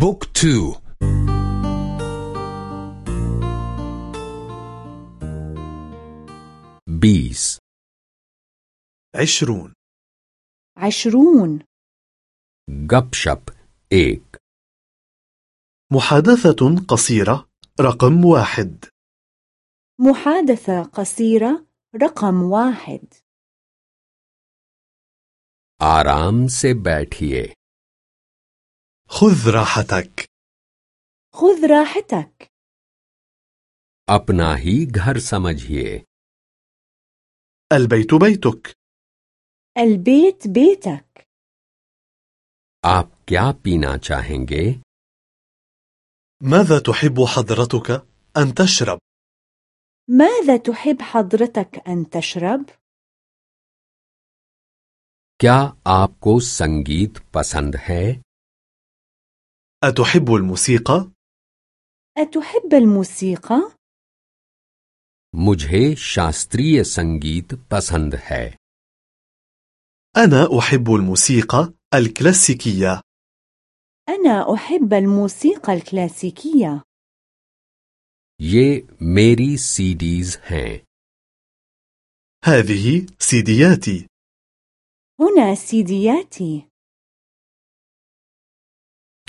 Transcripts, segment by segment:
book two. बीस. عشرون. عشرون. गपशप एक. محادثة قصيرة رقم واحد. محادثة قصيرة رقم واحد. آرام سے بیٹھئے خذ راحتك خذ راحتك अपना ही घर समझिए البيت بيتك البيت بيتك आप क्या पीना चाहेंगे ماذا تحب حضرتك أن تشرب؟ ماذا تحب حضرتك أن تشرب؟ क्या आपको संगीत पसंद है أتحب الموسيقى؟ أتحب الموسيقى؟ मुझे शास्त्रीय संगीत पसंद है أنا أحب الموسيقى الكلاسيكية أنا أحب الموسيقى الكلاسيكية ये मेरी सीडीज हैं هذه سيدياتي هنا سيدياتي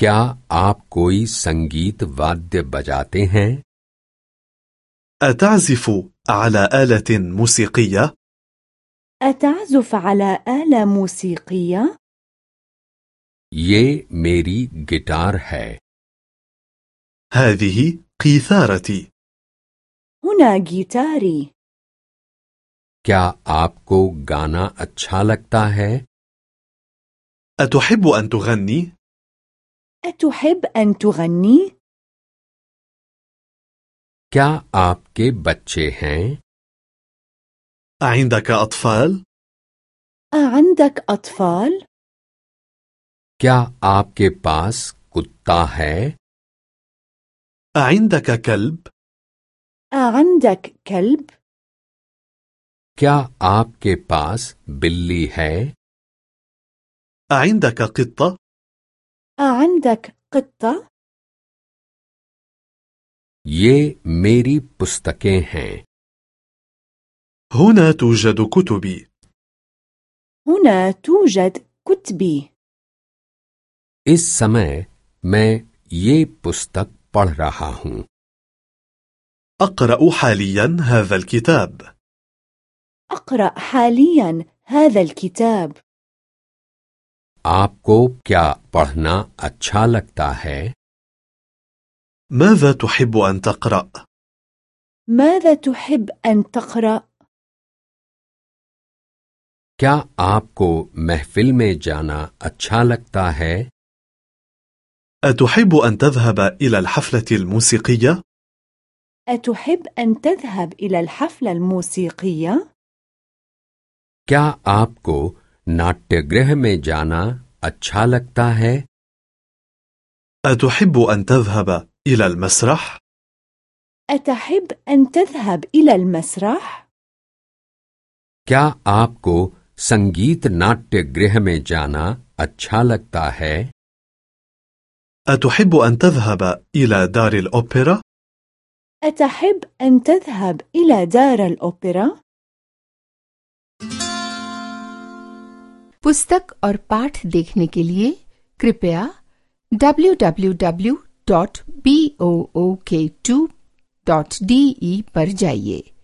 क्या आप कोई संगीत वाद्य बजाते हैं أتعزف على آلة موسيقية؟ أتعزف على آلة موسيقية؟ ये मेरी गिटार है هذه قيثارتي هنا جيتاري क्या आपको गाना अच्छा लगता है أتحب أن تغني؟ أتحب أن تغني؟ क्या आपके बच्चे हैं أعندك أطفال؟ أعندك أطفال؟ क्या आपके पास कुत्ता है أعندك كلب؟ أعندك كلب؟ क्या आपके पास बिल्ली है أعندك قطة؟ أعندك قطة؟ ये मेरी पुस्तकें हैं هنا توجد كتبي هنا توجد كتبي इस समय मैं ये पुस्तक पढ़ रहा हूँ أقرأ حاليا هذا الكتاب أقرأ حاليا هذا الكتاب आपको क्या पढ़ना अच्छा लगता है ماذا تحب أن تقرأ؟ ماذا تحب أن تقرأ؟ क्या आपको महफिल में जाना अच्छा लगता है أتحب أن تذهب إلى الحفلة الموسيقية؟ أتحب أن تذهب إلى الحفلة الموسيقية؟ क्या आपको नाट्यगृह में जाना अच्छा लगता है أتحب أن تذهب إلى المسرح؟ أتحب أن تذهب إلى المسرح؟ क्या आपको संगीत नाट्यगृह में जाना अच्छा लगता है أتحب أن تذهب إلى دار الأوبرا؟ أتحب أن تذهب إلى دار الأوبرا؟ पुस्तक और पाठ देखने के लिए कृपया www.book2.de पर जाइए।